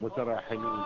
متراحمين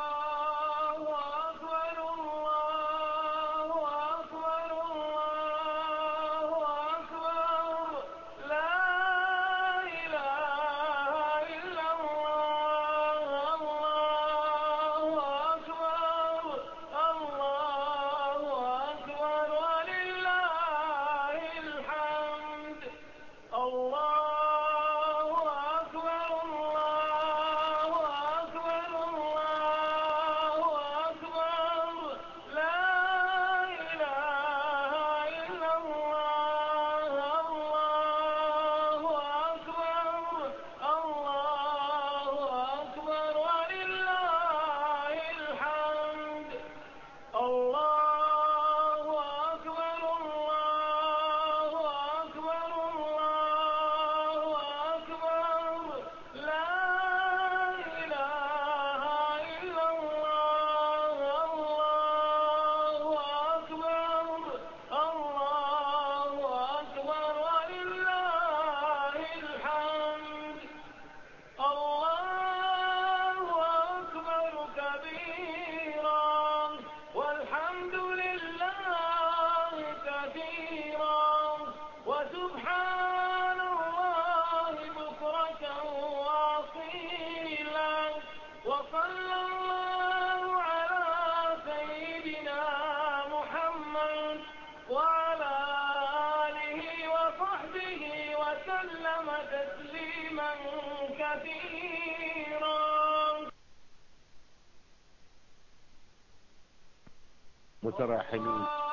متراحمين الله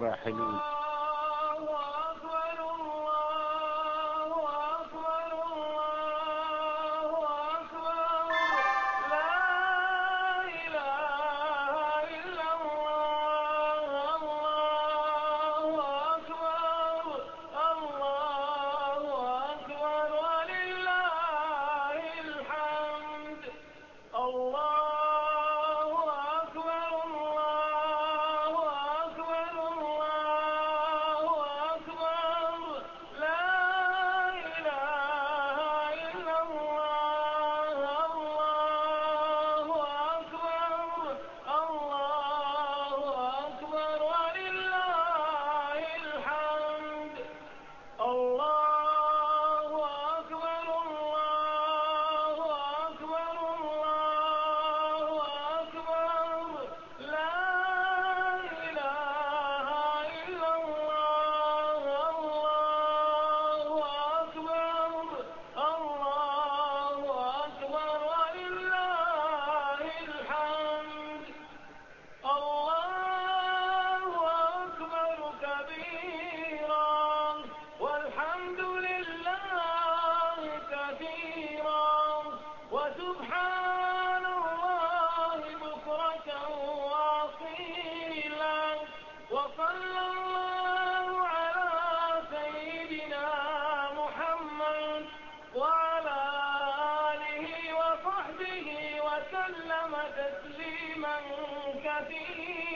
متراحمين وسلم تسليما كثيرا.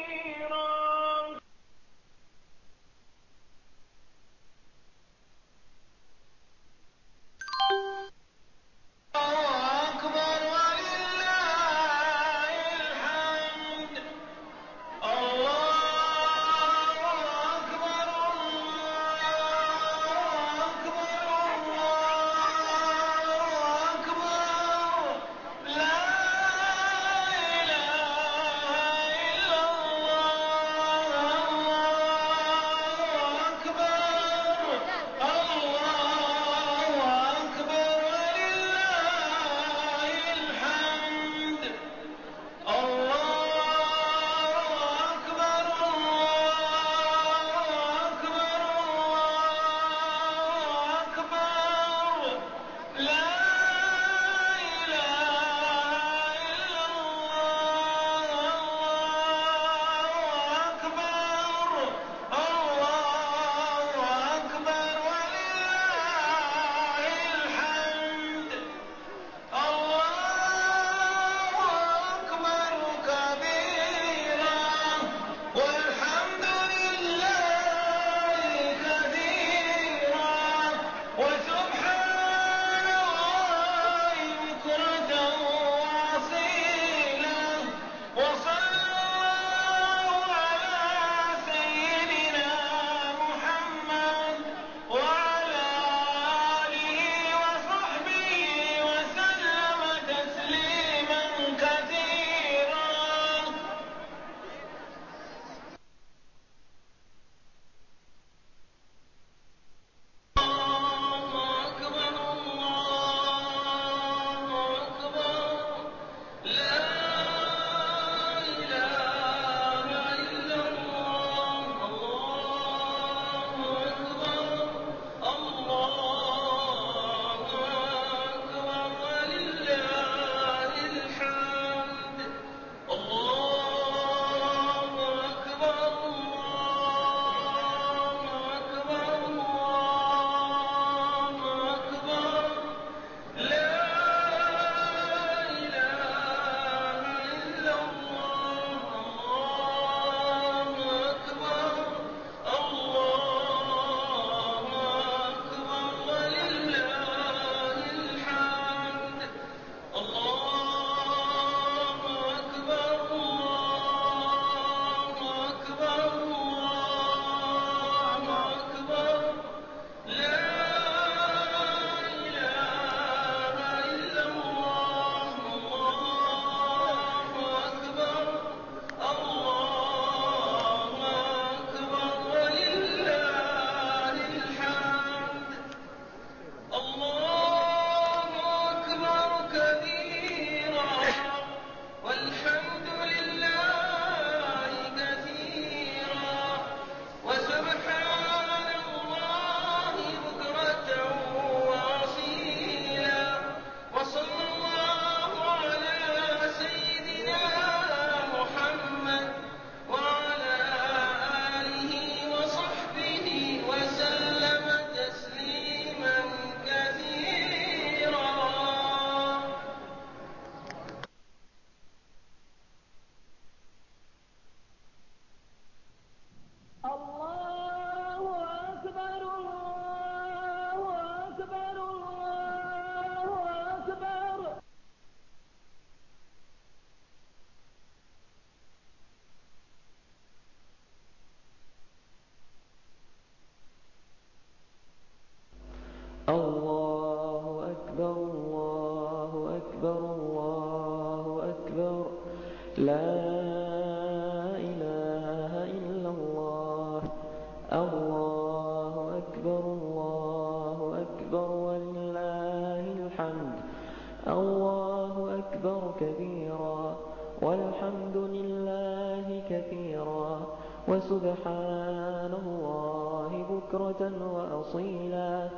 والحمد لله كثيرا وسبحان الله بكرة وأصيلا.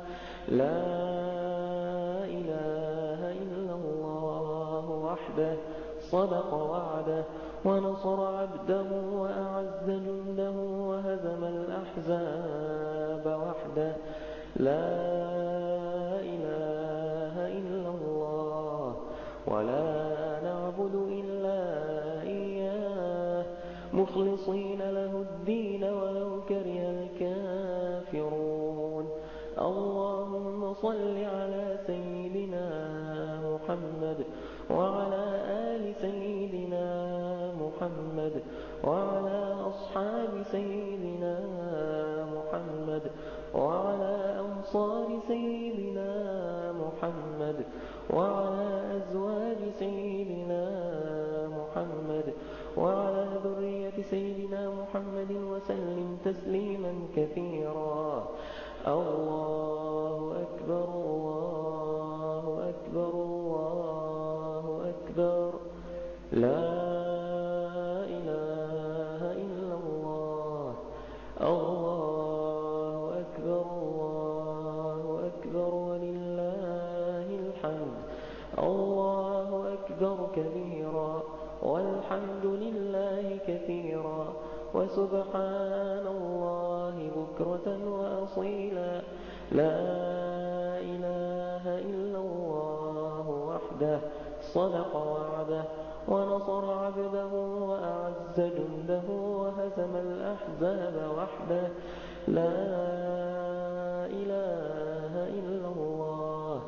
لا إله إلا الله وحده صدق وعده ونصر عبده وأعز جنده وهزم الأحزاب وحده. لا محمد وعلى أصحاب سيدنا محمد وعلى أنصار سيدنا محمد وعلى أزواج سيدنا محمد وعلى ذرية سيدنا محمد وسلم تسليما كثيرا. الله وسبحان الله بكرة وأصيلا. لا إله إلا الله وحده صدق وعده ونصر عبده وأعز جنده وهزم الأحزاب وحده. لا إله إلا الله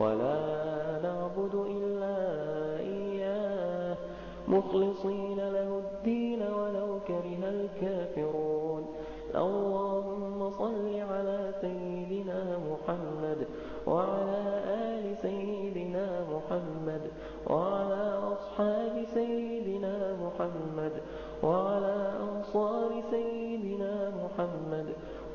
ولا نعبد إلا إياه. مخلصين الكافرون. اللهم صل على سيدنا محمد وعلى آل سيدنا محمد وعلى أصحاب سيدنا محمد وعلى أنصار سيدنا محمد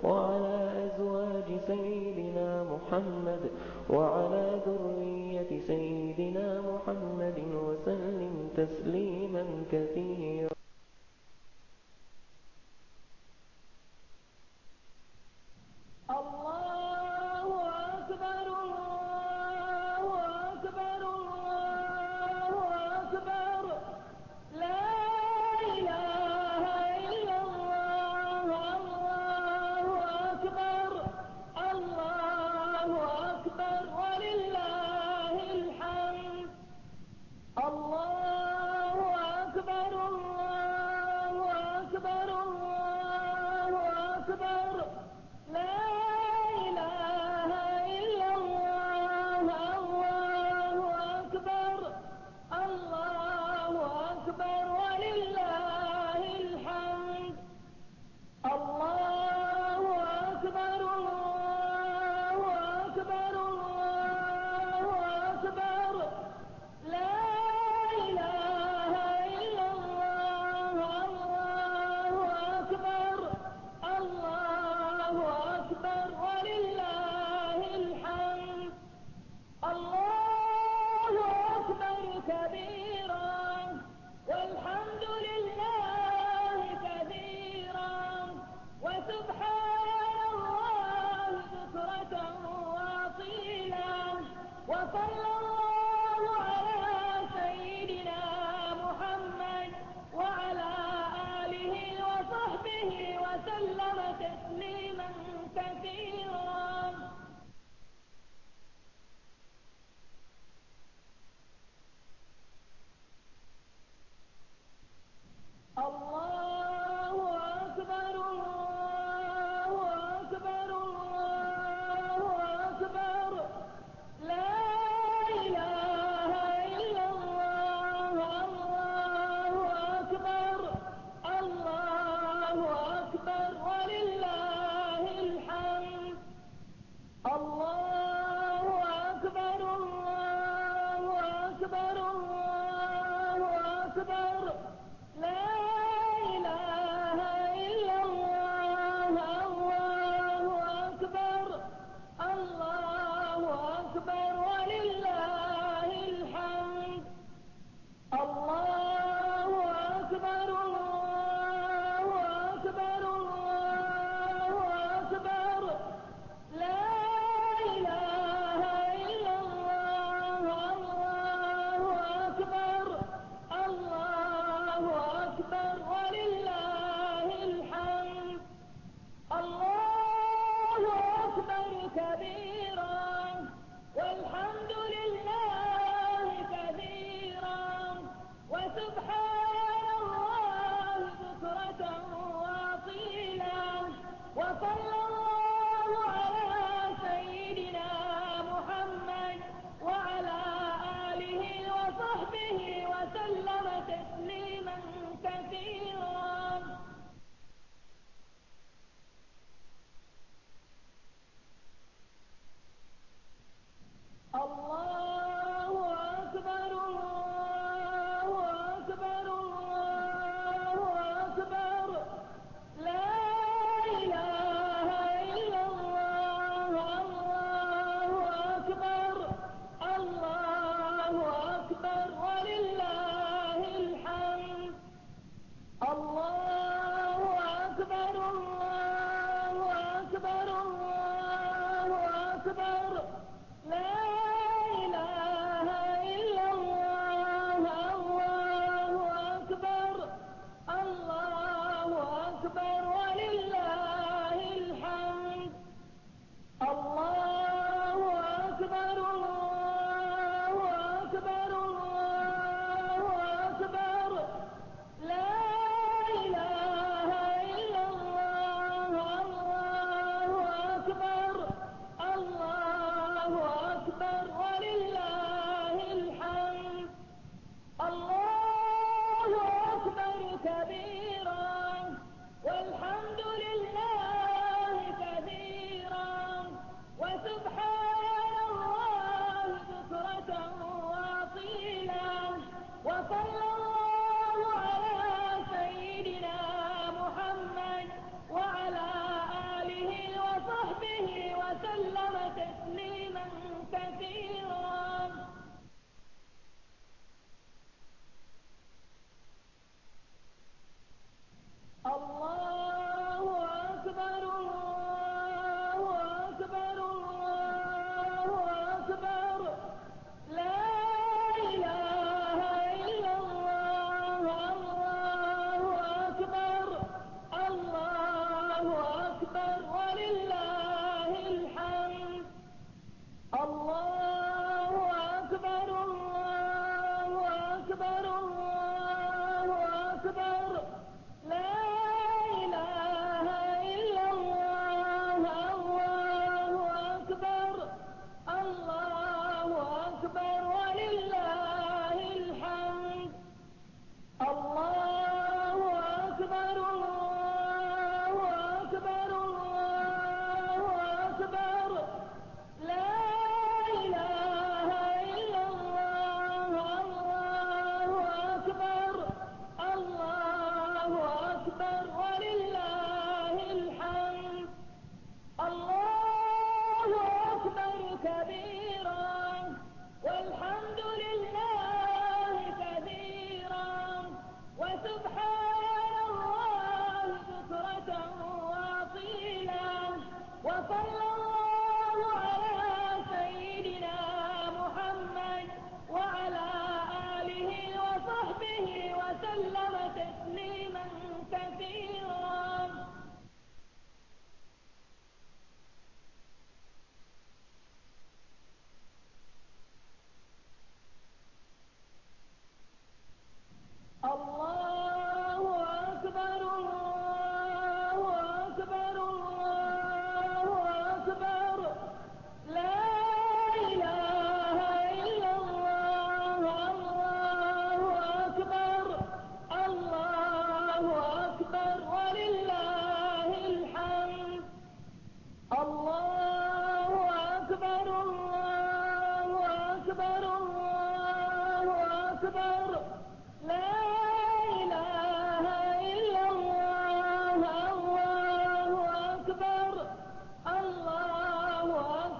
وعلى أزواج سيدنا محمد وعلى ذرية سيدنا محمد وسلم تسليما كثيرا.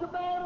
الله